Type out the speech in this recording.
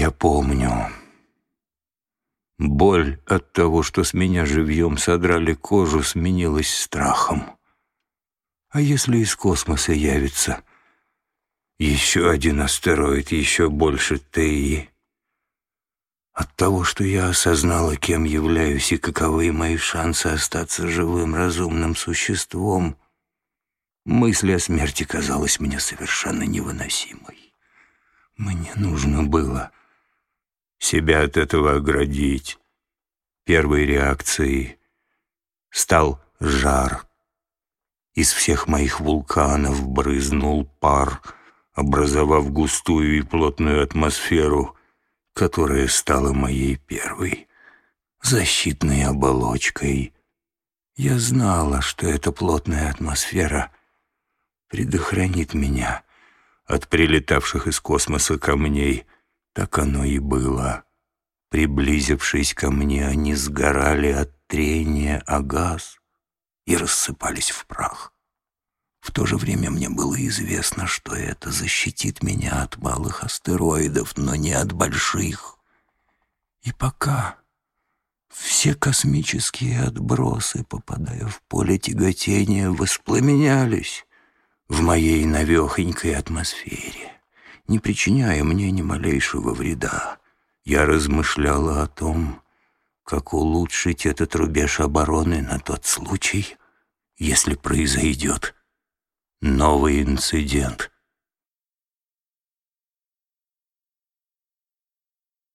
Я помню. Боль от того, что с меня живьем содрали кожу, сменилась страхом. А если из космоса явится еще один астероид, еще больше Теи? От того, что я осознала, кем являюсь и каковы мои шансы остаться живым, разумным существом, мысль о смерти казалась мне совершенно невыносимой. Мне нужно было себя от этого оградить. Первой реакцией стал жар. Из всех моих вулканов брызнул пар, образовав густую и плотную атмосферу, которая стала моей первой защитной оболочкой. Я знала, что эта плотная атмосфера предохранит меня от прилетавших из космоса камней — так оно и было. Приблизившись ко мне, они сгорали от трения о газ и рассыпались в прах. В то же время мне было известно, что это защитит меня от малых астероидов, но не от больших. И пока все космические отбросы, попадая в поле тяготения, воспламенялись в моей навехонькой атмосфере не причиняя мне ни малейшего вреда. Я размышляла о том, как улучшить этот рубеж обороны на тот случай, если произойдет новый инцидент.